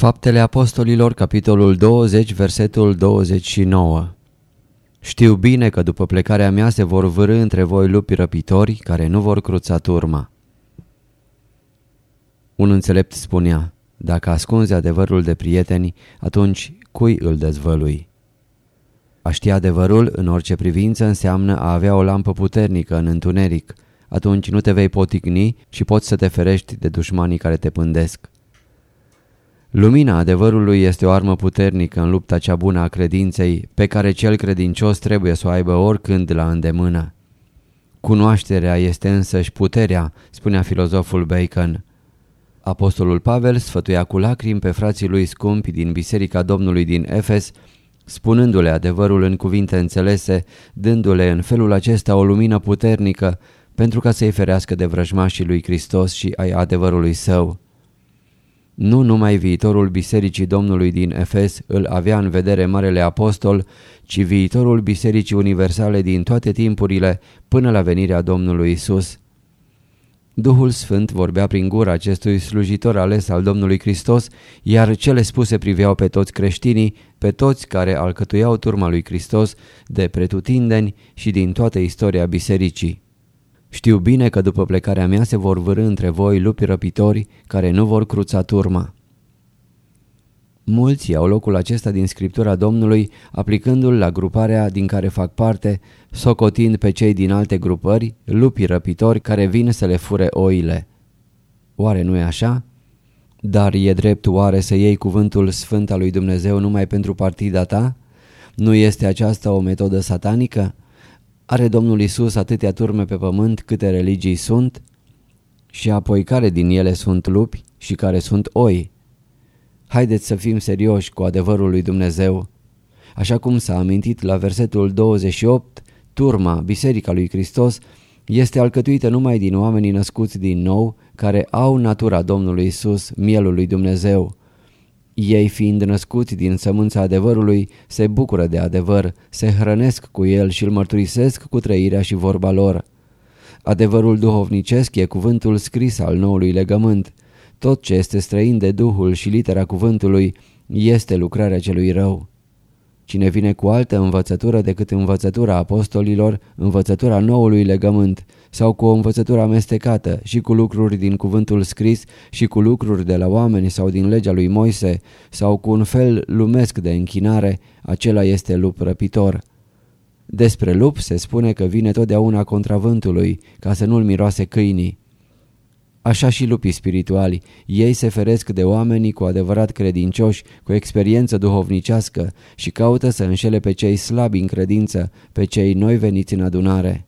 Faptele Apostolilor, capitolul 20, versetul 29 Știu bine că după plecarea mea se vor vârâ între voi lupi răpitori care nu vor cruța turma. Un înțelept spunea, dacă ascunzi adevărul de prieteni, atunci cui îl dezvălui? A ști adevărul în orice privință înseamnă a avea o lampă puternică în întuneric. Atunci nu te vei poticni și poți să te ferești de dușmanii care te pândesc. Lumina adevărului este o armă puternică în lupta cea bună a credinței, pe care cel credincios trebuie să o aibă oricând la îndemână. Cunoașterea este însăși puterea, spunea filozoful Bacon. Apostolul Pavel sfătuia cu lacrimi pe frații lui scumpi din Biserica Domnului din Efes, spunându-le adevărul în cuvinte înțelese, dându-le în felul acesta o lumină puternică pentru ca să-i ferească de vrăjmașii lui Hristos și ai adevărului său. Nu numai viitorul Bisericii Domnului din Efes îl avea în vedere Marele Apostol, ci viitorul Bisericii Universale din toate timpurile până la venirea Domnului Isus. Duhul Sfânt vorbea prin gura acestui slujitor ales al Domnului Hristos, iar cele spuse priveau pe toți creștinii, pe toți care alcătuiau turma lui Hristos de pretutindeni și din toată istoria bisericii. Știu bine că după plecarea mea se vor vârâ între voi lupi răpitori care nu vor cruța turma. Mulți iau locul acesta din Scriptura Domnului aplicându-l la gruparea din care fac parte, socotind pe cei din alte grupări, lupi răpitori care vin să le fure oile. Oare nu e așa? Dar e drept oare să iei cuvântul sfânt al lui Dumnezeu numai pentru partida ta? Nu este aceasta o metodă satanică? Are Domnul Isus atâtea turme pe pământ câte religii sunt? Și apoi care din ele sunt lupi și care sunt oi? Haideți să fim serioși cu adevărul lui Dumnezeu. Așa cum s-a amintit la versetul 28, turma, Biserica lui Hristos, este alcătuită numai din oamenii născuți din nou, care au natura Domnului Isus, mielul lui Dumnezeu. Ei fiind născuți din sămânța adevărului, se bucură de adevăr, se hrănesc cu el și îl mărturisesc cu trăirea și vorba lor. Adevărul duhovnicesc e cuvântul scris al noului legământ. Tot ce este străin de Duhul și litera cuvântului este lucrarea celui rău. Cine vine cu altă învățătură decât învățătura apostolilor, învățătura noului legământ, sau cu o învățătură amestecată și cu lucruri din cuvântul scris și cu lucruri de la oameni sau din legea lui Moise, sau cu un fel lumesc de închinare, acela este lup răpitor. Despre lup se spune că vine totdeauna contra vântului, ca să nu-l miroase câinii. Așa și lupii spirituali, ei se feresc de oamenii cu adevărat credincioși, cu experiență duhovnicească și caută să înșele pe cei slabi în credință, pe cei noi veniți în adunare.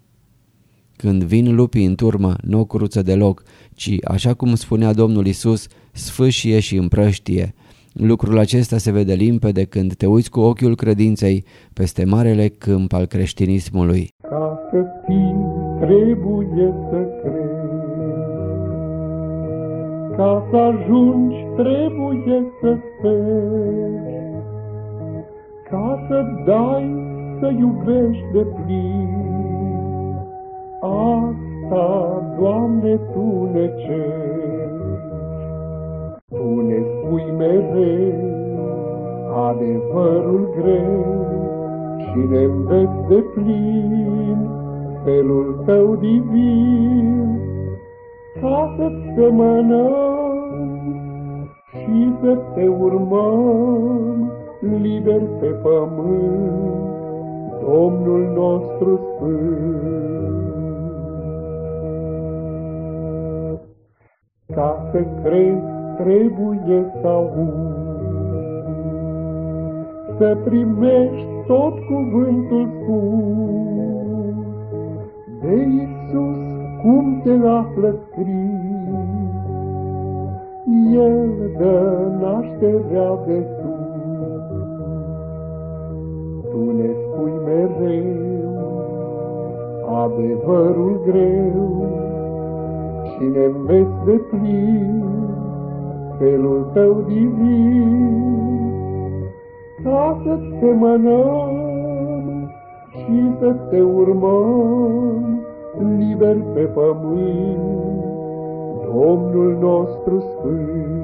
Când vin lupii în turmă, nu o cruță deloc, ci, așa cum spunea Domnul Isus, sfâșie și împrăștie. Lucrul acesta se vede limpede când te uiți cu ochiul credinței peste marele câmp al creștinismului. Ca să fii, trebuie să crezi. Ca să ajungi trebuie să speri, ca să dai să iubești de plin. Asta, Doamne, Tu ne ceri. Tu ne spui mereu adevărul greu și ne înveți de plin felul Tău divin ca să-ți semănăm și să te urmăm liber pe pământ, Domnul nostru sfânt. Ca să crezi, trebuie să auzi, să primești tot cuvântul spus de Iisus, cum te află scris. El dă nașterea de sus. Tu ne spui mereu adevărul greu și ne înveți de plin felul tău divin ca să te mănăm și să te urmăm liber pe pământ, Domnul nostru sfânt.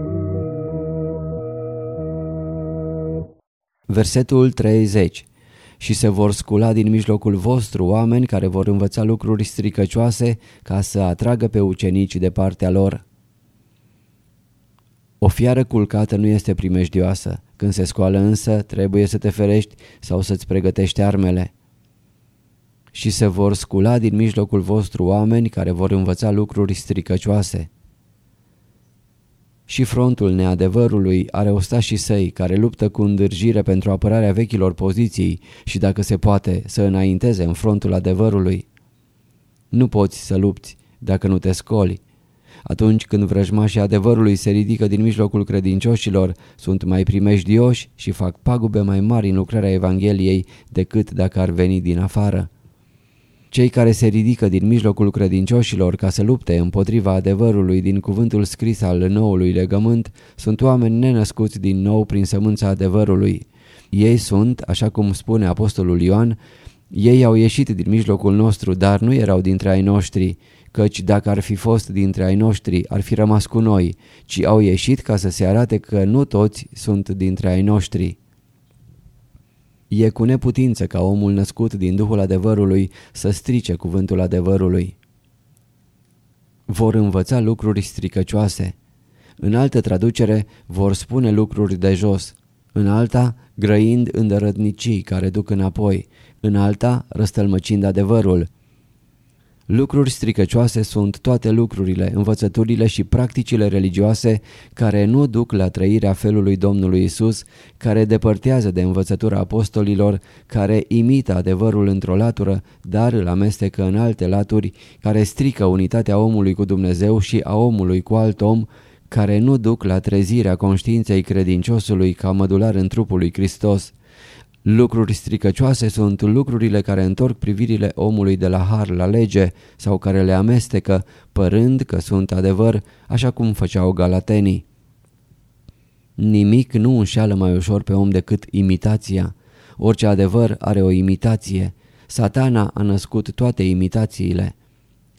Versetul 30 și se vor scula din mijlocul vostru oameni care vor învăța lucruri stricăcioase ca să atragă pe ucenici de partea lor. O fiară culcată nu este primejdioasă, când se scoală însă trebuie să te ferești sau să-ți pregătești armele. Și se vor scula din mijlocul vostru oameni care vor învăța lucruri stricăcioase. Și frontul neadevărului are ostașii săi care luptă cu îndârjire pentru apărarea vechilor poziții și dacă se poate să înainteze în frontul adevărului. Nu poți să lupți dacă nu te scoli. Atunci când vrăjmașii adevărului se ridică din mijlocul credincioșilor, sunt mai primejdioși și fac pagube mai mari în lucrarea Evangheliei decât dacă ar veni din afară. Cei care se ridică din mijlocul credincioșilor ca să lupte împotriva adevărului din cuvântul scris al noului legământ sunt oameni nenăscuți din nou prin sămânța adevărului. Ei sunt, așa cum spune apostolul Ioan, ei au ieșit din mijlocul nostru, dar nu erau dintre ai noștri, căci dacă ar fi fost dintre ai noștri, ar fi rămas cu noi, ci au ieșit ca să se arate că nu toți sunt dintre ai noștri. E cu neputință ca omul născut din Duhul adevărului să strice cuvântul adevărului. Vor învăța lucruri stricăcioase. În altă traducere vor spune lucruri de jos. În alta, grăind îndărătnicii care duc înapoi. În alta, răstălmăcind adevărul. Lucruri stricăcioase sunt toate lucrurile, învățăturile și practicile religioase care nu duc la trăirea felului Domnului Isus, care depărtează de învățătura apostolilor, care imită adevărul într-o latură, dar îl amestecă în alte laturi, care strică unitatea omului cu Dumnezeu și a omului cu alt om, care nu duc la trezirea conștiinței credinciosului ca mădular în trupul lui Hristos. Lucruri stricăcioase sunt lucrurile care întorc privirile omului de la har la lege sau care le amestecă, părând că sunt adevăr, așa cum făceau galatenii. Nimic nu înșeală mai ușor pe om decât imitația. Orice adevăr are o imitație. Satana a născut toate imitațiile.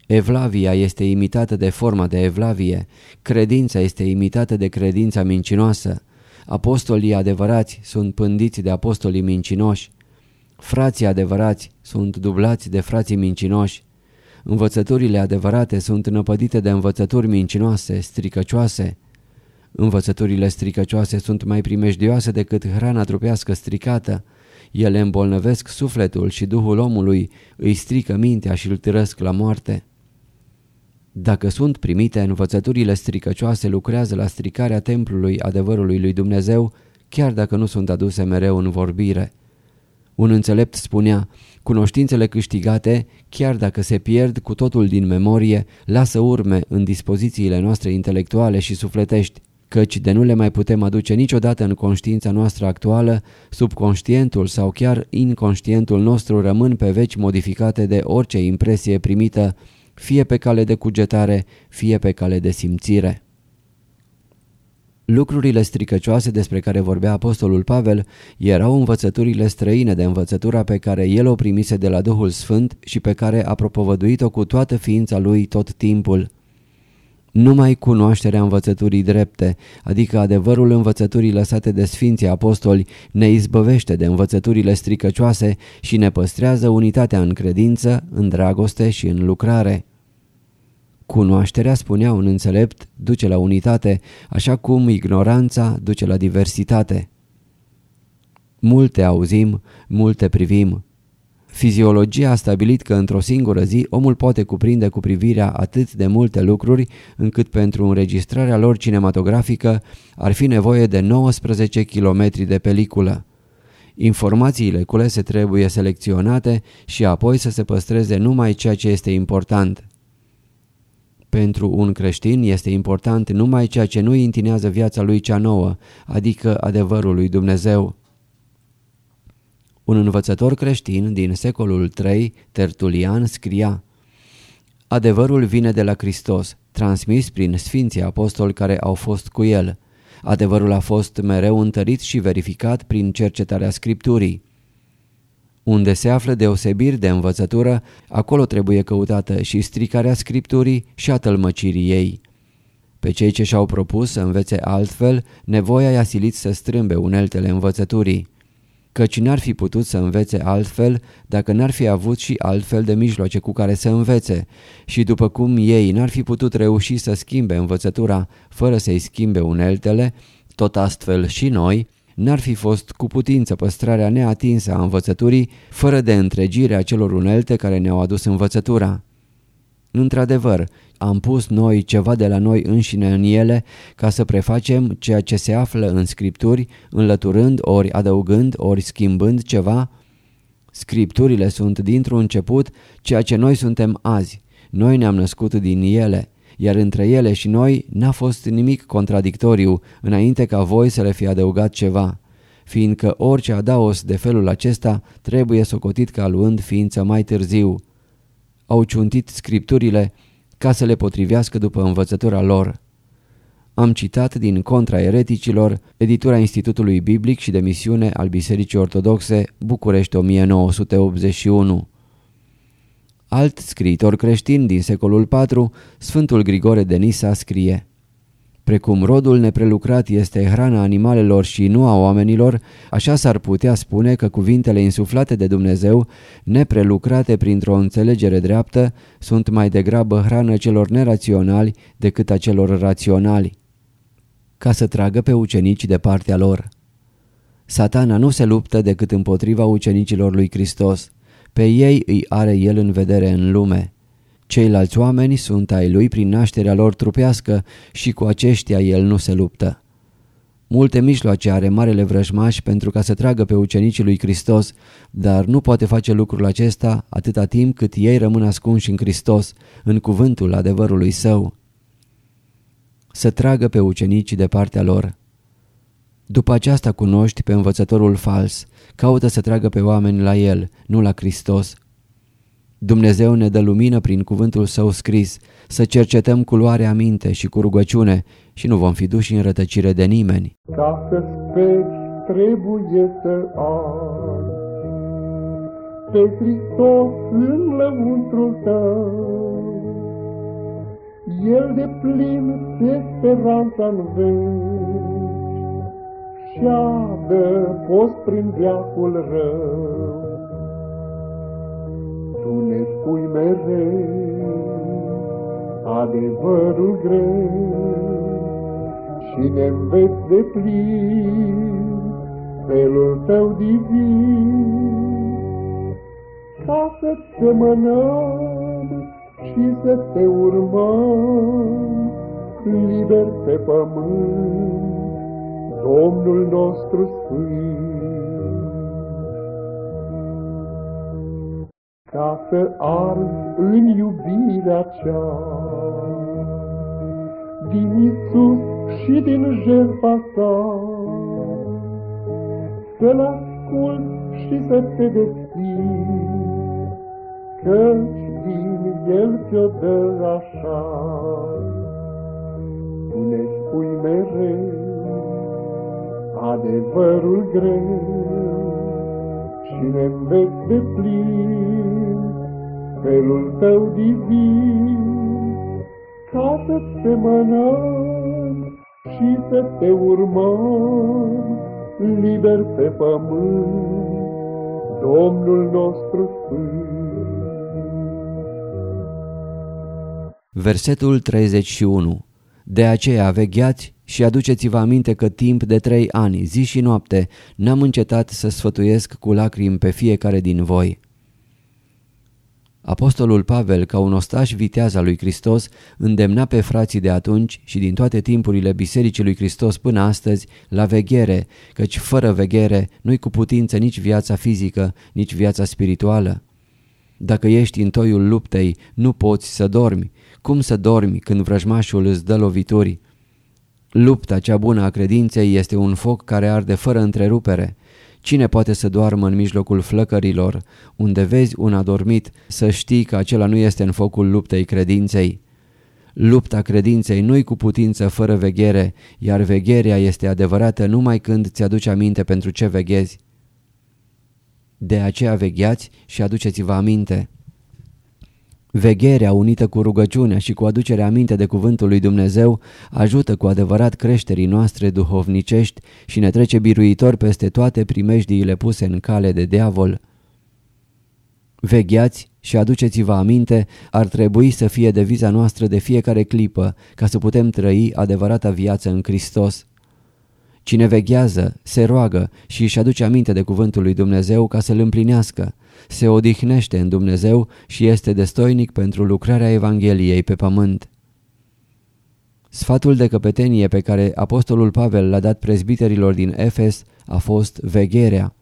Evlavia este imitată de forma de evlavie, credința este imitată de credința mincinoasă. Apostolii adevărați sunt pândiți de apostolii mincinoși. Frații adevărați sunt dublați de frații mincinoși. Învățăturile adevărate sunt năpădite de învățături mincinoase, stricăcioase. Învățăturile stricăcioase sunt mai primejdioase decât hrana trupească stricată. Ele îmbolnăvesc sufletul și duhul omului, îi strică mintea și îl târăsc la moarte. Dacă sunt primite, învățăturile stricăcioase lucrează la stricarea templului adevărului lui Dumnezeu, chiar dacă nu sunt aduse mereu în vorbire. Un înțelept spunea, cunoștințele câștigate, chiar dacă se pierd cu totul din memorie, lasă urme în dispozițiile noastre intelectuale și sufletești, căci de nu le mai putem aduce niciodată în conștiința noastră actuală, subconștientul sau chiar inconștientul nostru rămân pe veci modificate de orice impresie primită fie pe cale de cugetare, fie pe cale de simțire. Lucrurile stricăcioase despre care vorbea apostolul Pavel erau învățăturile străine de învățătura pe care el o primise de la Duhul Sfânt și pe care a propovăduit-o cu toată ființa lui tot timpul. Numai cunoașterea învățăturii drepte, adică adevărul învățăturii lăsate de Sfinții Apostoli, ne izbăvește de învățăturile stricăcioase și ne păstrează unitatea în credință, în dragoste și în lucrare. Cunoașterea, spunea un înțelept, duce la unitate, așa cum ignoranța duce la diversitate. Multe auzim, multe privim. Fiziologia a stabilit că într-o singură zi omul poate cuprinde cu privirea atât de multe lucruri încât pentru înregistrarea lor cinematografică ar fi nevoie de 19 km de peliculă. Informațiile culese trebuie selecționate și apoi să se păstreze numai ceea ce este important. Pentru un creștin este important numai ceea ce nu intinează viața lui cea nouă, adică adevărul lui Dumnezeu. Un învățător creștin din secolul III, Tertulian, scria Adevărul vine de la Hristos, transmis prin sfinții apostoli care au fost cu el. Adevărul a fost mereu întărit și verificat prin cercetarea Scripturii. Unde se află deosebiri de învățătură, acolo trebuie căutată și stricarea Scripturii și a tălmăcirii ei. Pe cei ce și-au propus să învețe altfel, nevoia i-a silit să strâmbe uneltele învățăturii căci n-ar fi putut să învețe altfel dacă n-ar fi avut și altfel de mijloace cu care să învețe și după cum ei n-ar fi putut reuși să schimbe învățătura fără să-i schimbe uneltele, tot astfel și noi, n-ar fi fost cu putință păstrarea neatinsă a învățăturii fără de întregirea celor unelte care ne-au adus învățătura. Într-adevăr, am pus noi ceva de la noi înșine în ele ca să prefacem ceea ce se află în scripturi, înlăturând ori adăugând ori schimbând ceva? Scripturile sunt dintr-un început ceea ce noi suntem azi. Noi ne-am născut din ele, iar între ele și noi n-a fost nimic contradictoriu înainte ca voi să le fi adăugat ceva fiindcă orice adaos de felul acesta trebuie socotit ca luând ființă mai târziu. Au ciuntit scripturile ca să le potrivească după învățătura lor. Am citat din Contra Ereticilor, editura Institutului Biblic și de Misiune al Bisericii Ortodoxe, București 1981. Alt scriitor creștin din secolul IV, Sfântul Grigore de Nisa, scrie Precum rodul neprelucrat este hrana animalelor și nu a oamenilor, așa s-ar putea spune că cuvintele insuflate de Dumnezeu, neprelucrate printr-o înțelegere dreaptă, sunt mai degrabă hrană celor neraționali decât a celor raționali, ca să tragă pe ucenici de partea lor. Satana nu se luptă decât împotriva ucenicilor lui Hristos. Pe ei îi are el în vedere în lume. Ceilalți oameni sunt ai lui prin nașterea lor trupească și cu aceștia el nu se luptă. Multe mijloace are marele vrăjmaș pentru ca să tragă pe ucenicii lui Hristos, dar nu poate face lucrul acesta atâta timp cât ei rămân ascunși în Hristos, în cuvântul adevărului său. Să tragă pe ucenicii de partea lor. După aceasta cunoști pe învățătorul fals, caută să tragă pe oameni la el, nu la Hristos, Dumnezeu ne dă lumină prin cuvântul său scris, să cercetăm cu luare aminte și cu rugăciune și nu vom fi duși în rătăcire de nimeni. Ca să speri, trebuie să ai pe Hristos în lăuntrul tău. El de plin de speranța în veci și adă post prin viacul rău. Tu ne spui mereu adevărul greu și ne înveți de plin felul tău divin. Ca să te mănăm și să te urmăm liber pe pământ, Domnul nostru Sfânt. ca să arzi în iubirea cea. Din Isus și din jertfa sa, să-L ascult și să te deschizi, căci din El ți-o dă așa. Tu ne spui mereu adevărul greu, și ne înveți de plin felul tău divin, ca să te mănăm și să te urmăm liber pe pământ, Domnul nostru Sfânt. Versetul 31 De aceea vegheați și aduceți-vă aminte că timp de trei ani, zi și noapte, n-am încetat să sfătuiesc cu lacrimi pe fiecare din voi. Apostolul Pavel, ca un ostaș viteaz al lui Hristos, îndemna pe frații de atunci și din toate timpurile Bisericii lui Hristos până astăzi la veghere, căci fără veghere nu-i cu putință nici viața fizică, nici viața spirituală. Dacă ești în toiul luptei, nu poți să dormi. Cum să dormi când vrăjmașul îți dă lovituri? Lupta cea bună a credinței este un foc care arde fără întrerupere. Cine poate să doarmă în mijlocul flăcărilor, unde vezi un adormit, să știi că acela nu este în focul luptei credinței? Lupta credinței nu-i cu putință fără veghere, iar vegherea este adevărată numai când ți-aduci aminte pentru ce veghezi. De aceea vegheați și aduceți-vă aminte. Vegherea unită cu rugăciunea și cu aducerea aminte de cuvântul lui Dumnezeu ajută cu adevărat creșterii noastre duhovnicești și ne trece biruitor peste toate primejdiile puse în cale de diavol. Vegheați și aduceți-vă aminte ar trebui să fie deviza noastră de fiecare clipă ca să putem trăi adevărata viață în Hristos. Cine veghează, se roagă și își aduce aminte de cuvântul lui Dumnezeu ca să-l împlinească, se odihnește în Dumnezeu și este destoinic pentru lucrarea Evangheliei pe pământ. Sfatul de căpetenie pe care apostolul Pavel l-a dat prezbiterilor din Efes a fost vegherea.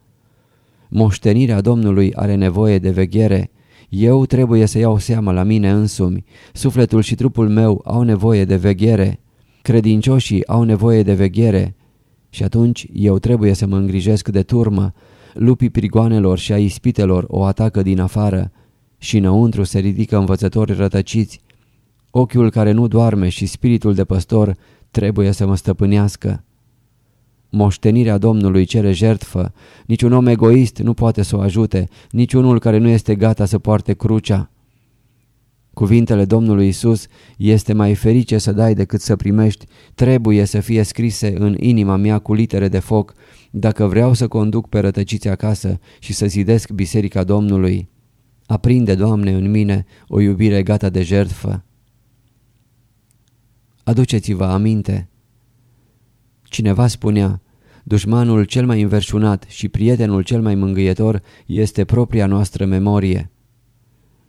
Moștenirea Domnului are nevoie de veghere. Eu trebuie să iau seama la mine însumi. Sufletul și trupul meu au nevoie de veghere. Credincioșii au nevoie de veghere. Și atunci eu trebuie să mă îngrijesc de turmă. Lupii prigoanelor și a ispitelor o atacă din afară și înăuntru se ridică învățători rătăciți. Ochiul care nu doarme și spiritul de păstor trebuie să mă stăpânească. Moștenirea Domnului cere jertfă, niciun om egoist nu poate să o ajute, niciunul care nu este gata să poarte crucea. Cuvintele Domnului Isus este mai ferice să dai decât să primești, trebuie să fie scrise în inima mea cu litere de foc, dacă vreau să conduc pe rătăciți acasă și să zidesc biserica Domnului. Aprinde, Doamne, în mine o iubire gata de jertfă. Aduceți-vă aminte. Cineva spunea, dușmanul cel mai înverșunat și prietenul cel mai mângâietor este propria noastră memorie.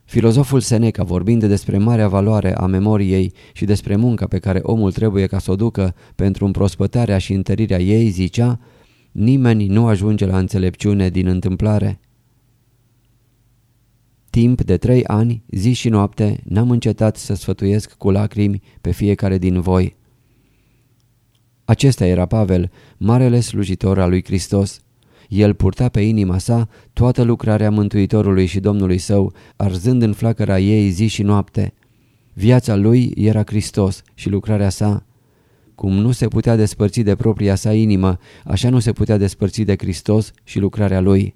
Filozoful Seneca, vorbind despre marea valoare a memoriei și despre munca pe care omul trebuie ca să o ducă pentru împrospătarea și întărirea ei, zicea, nimeni nu ajunge la înțelepciune din întâmplare. Timp de trei ani, zi și noapte, n-am încetat să sfătuiesc cu lacrimi pe fiecare din voi. Acesta era Pavel, marele slujitor al lui Hristos. El purta pe inima sa toată lucrarea Mântuitorului și Domnului său, arzând în flacăra ei zi și noapte. Viața lui era Hristos și lucrarea sa. Cum nu se putea despărți de propria sa inimă, așa nu se putea despărți de Hristos și lucrarea lui.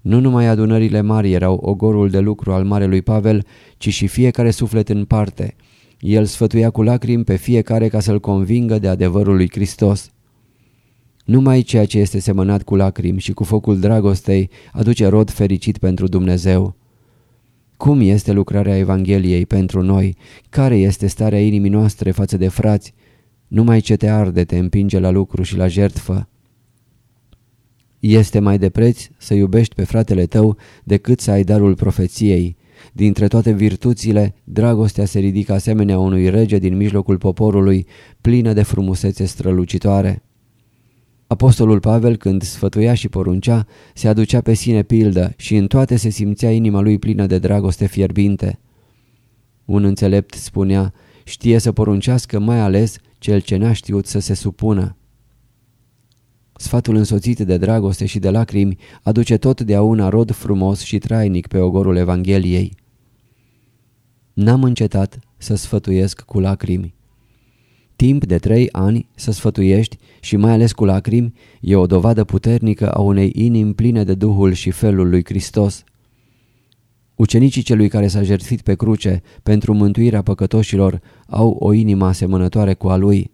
Nu numai adunările mari erau ogorul de lucru al Marelui Pavel, ci și fiecare suflet în parte. El sfătuia cu lacrimi pe fiecare ca să-l convingă de adevărul lui Hristos. Numai ceea ce este semănat cu lacrimi și cu focul dragostei aduce rod fericit pentru Dumnezeu. Cum este lucrarea Evangheliei pentru noi? Care este starea inimii noastre față de frați? Numai ce te arde te împinge la lucru și la jertfă. Este mai de preț să iubești pe fratele tău decât să ai darul profeției. Dintre toate virtuțile, dragostea se ridică asemenea unui rege din mijlocul poporului, plină de frumusețe strălucitoare. Apostolul Pavel, când sfătuia și poruncea, se aducea pe sine pildă și în toate se simțea inima lui plină de dragoste fierbinte. Un înțelept spunea, știe să poruncească mai ales cel ce n-a știut să se supună. Sfatul însoțit de dragoste și de lacrimi aduce totdeauna rod frumos și trainic pe ogorul Evangheliei. N-am încetat să sfătuiesc cu lacrimi. Timp de trei ani să sfătuiești și mai ales cu lacrimi e o dovadă puternică a unei inimi pline de Duhul și felul lui Hristos. Ucenicii celui care s-a jertfit pe cruce pentru mântuirea păcătoșilor au o inimă asemănătoare cu a lui.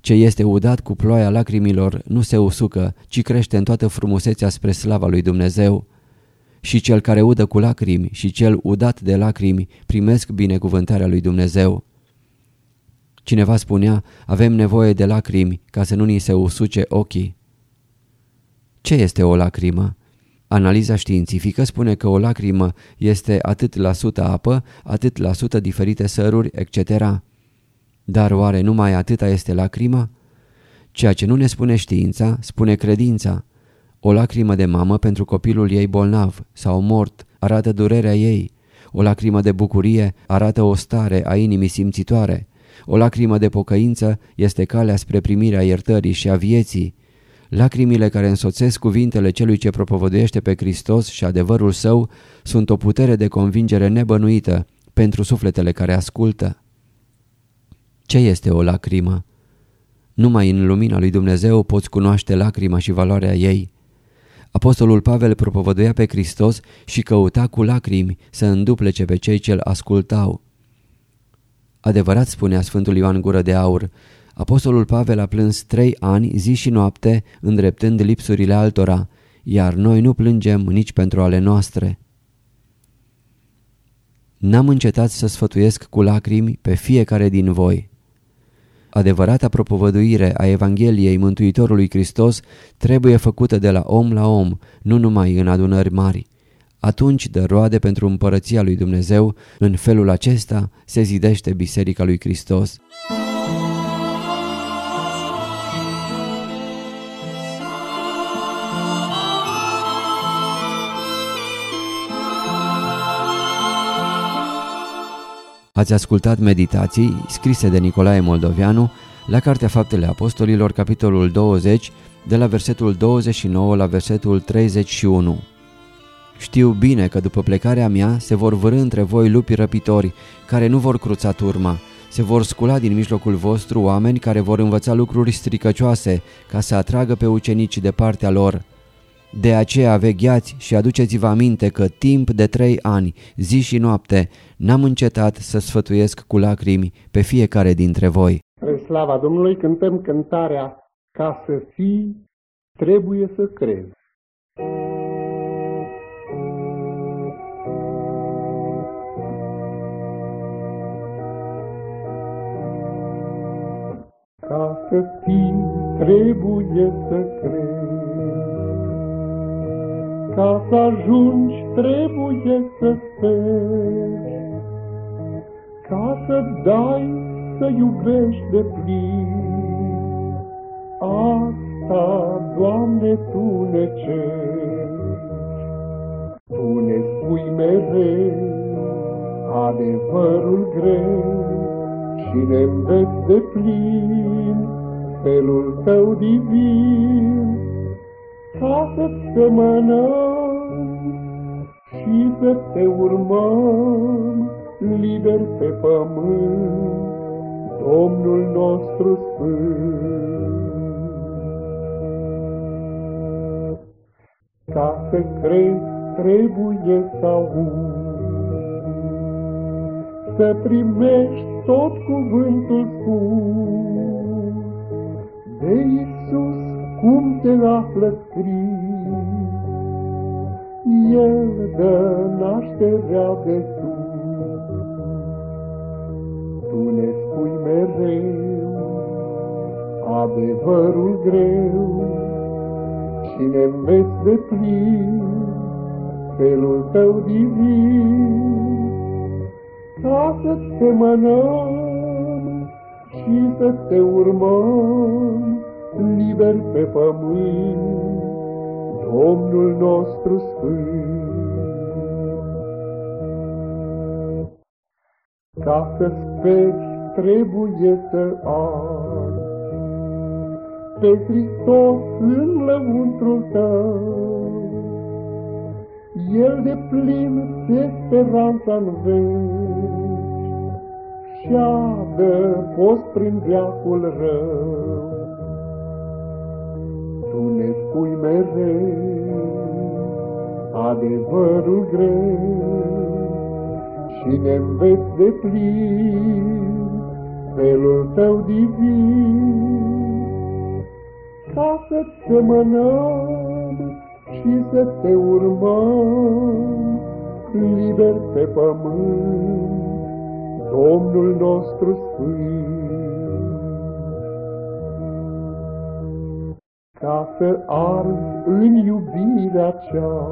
Ce este udat cu ploaia lacrimilor nu se usucă, ci crește în toată frumusețea spre slava lui Dumnezeu. Și cel care udă cu lacrimi și cel udat de lacrimi primesc binecuvântarea lui Dumnezeu. Cineva spunea, avem nevoie de lacrimi ca să nu ni se usuce ochii. Ce este o lacrimă? Analiza științifică spune că o lacrimă este atât la sută apă, atât la sută diferite săruri, etc. Dar oare numai atâta este lacrima? Ceea ce nu ne spune știința, spune credința. O lacrimă de mamă pentru copilul ei bolnav sau mort arată durerea ei. O lacrimă de bucurie arată o stare a inimii simțitoare. O lacrimă de pocăință este calea spre primirea iertării și a vieții. Lacrimile care însoțesc cuvintele celui ce propovăduiește pe Hristos și adevărul său sunt o putere de convingere nebănuită pentru sufletele care ascultă. Ce este o lacrimă? Numai în lumina lui Dumnezeu poți cunoaște lacrima și valoarea ei. Apostolul Pavel propovăduia pe Hristos și căuta cu lacrimi să înduplece pe cei ce-l ascultau. Adevărat spunea Sfântul Ioan Gură de Aur, Apostolul Pavel a plâns trei ani, zi și noapte, îndreptând lipsurile altora, iar noi nu plângem nici pentru ale noastre. N-am încetat să sfătuiesc cu lacrimi pe fiecare din voi. Adevărata propovăduire a Evangheliei Mântuitorului Hristos trebuie făcută de la om la om, nu numai în adunări mari. Atunci dă roade pentru împărăția lui Dumnezeu, în felul acesta se zidește Biserica lui Hristos. Ați ascultat meditații scrise de Nicolae Moldovianu la Cartea Faptele Apostolilor, capitolul 20, de la versetul 29 la versetul 31. Știu bine că după plecarea mea se vor vârâ între voi lupi răpitori, care nu vor cruța turma. Se vor scula din mijlocul vostru oameni care vor învăța lucruri stricăcioase, ca să atragă pe ucenici de partea lor. De aceea vegheați și aduceți-vă aminte că timp de trei ani, zi și noapte, n-am încetat să sfătuiesc cu lacrimi pe fiecare dintre voi. Spre slava Domnului cântăm cântarea Ca să fii, trebuie să crezi. Ca să fii, trebuie să crezi. Ca să ajungi trebuie să speri, Ca să dai să iubești de plin. Asta, Doamne, Tu ne ceri. Tu ne spui mereu adevărul greu Și ne înveți de plin felul Tău divin ca să-ți semănăm și să te urmăm liber pe pământ, Domnul nostru Sfânt. Ca să crezi trebuie să auzi, să primești tot cuvântul spus de Iisus cum te află scris, El dă nașterea de sus. Tu ne spui mereu adevărul greu și ne înveți de plin felul tău divin, ca să-ți semănăm și să te urmăm liber pe pământ, Domnul nostru sfânt. Ca să speri, trebuie să ai pe Hristos în lăuntrul tău. El de plin ți speranța în veci și adă post prin viacul rău tu ne spui mereu adevărul greu și ne înveți de plin felul tău divin ca să-ți semănăm și să te urmăm liber pe pământ, Domnul nostru Sfânt. Ca să arzi în iubirea cea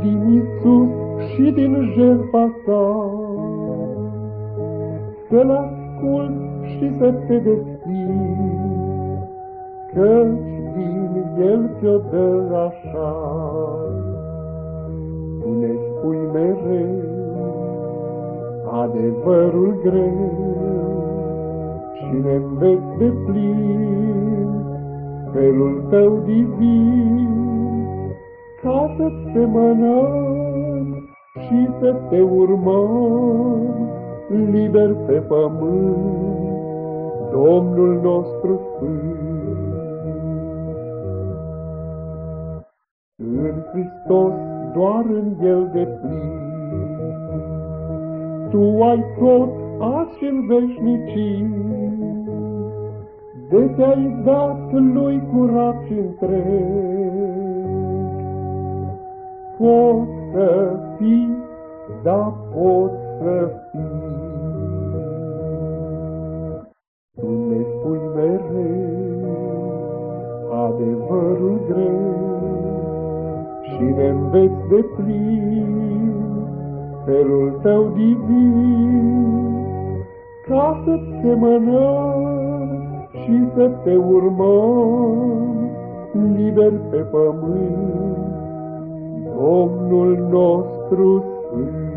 din Isus și din jertfa sa, să-L ascult și să te deschizi, căci din El ți-o dă așa. Tu ne spui mereu adevărul greu și ne înveți de plin felul tău divin, ca să te mănăm și să te urmăm liber pe pământ, Domnul nostru Sfânt. În Hristos doar în El de plin, Tu ai tot azi și în veșnicii, de te-ai dat lui curat și întreg. Pot să fii, da pot să fii. Tu ne spui mereu adevărul greu și ne înveți de plin felul tău divin ca să-ți semănăm și să te urmăm liber pe pământ, Domnul nostru Sfânt.